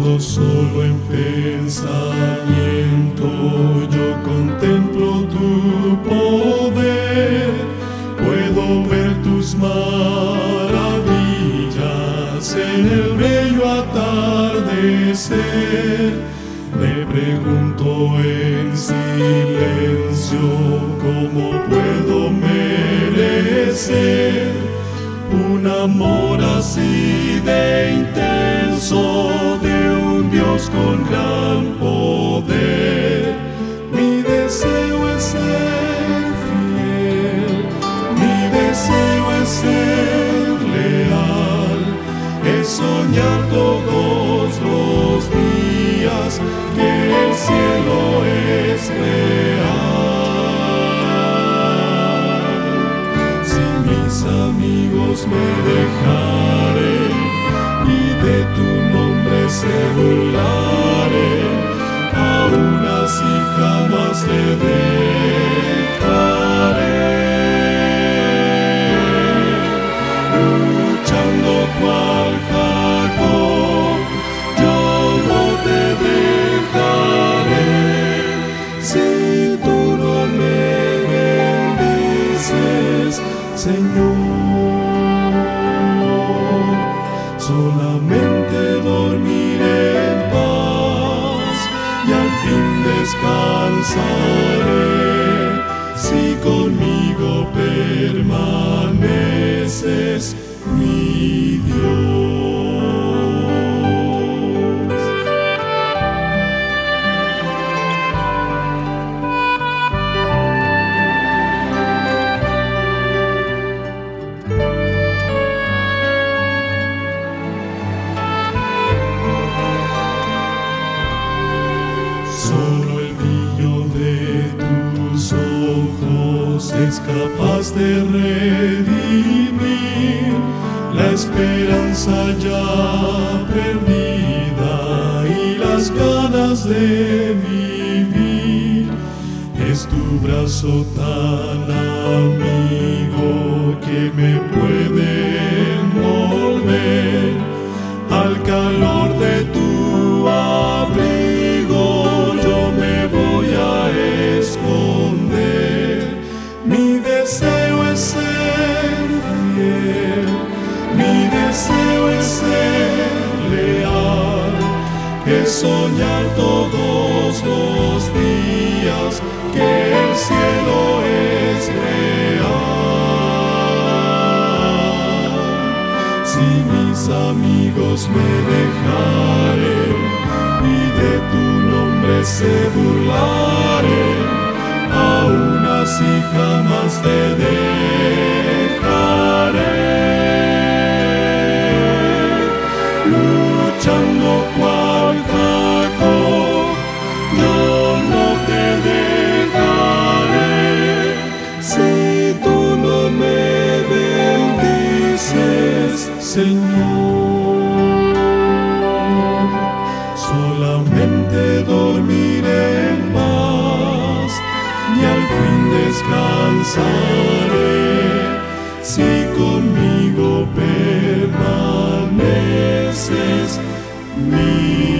Cuando solo en pensamiento yo contemplo tu poder, puedo ver tus maravillas en el bello atardecer. Me pregunto en silencio cómo puedo merecer un amor así de intenso de Dios con gran poder. Mi deseo es ser fiel, mi deseo es ser leal, es soñar todos los días que el cielo es real. Si mis amigos me dejaré y de tu nombre se solamente dormiré en paz y al fin descansaré. Si conmigo permaneces, capaz de redimir la esperanza ya perdida y las ganas de vivir. Es tu brazo tan amigo que me leal, es soñar todos los días que el cielo es real. Si mis amigos me dejaren y de tu nombre se burlaren, aún así jamás te dejaré. Si conmigo permaneces mi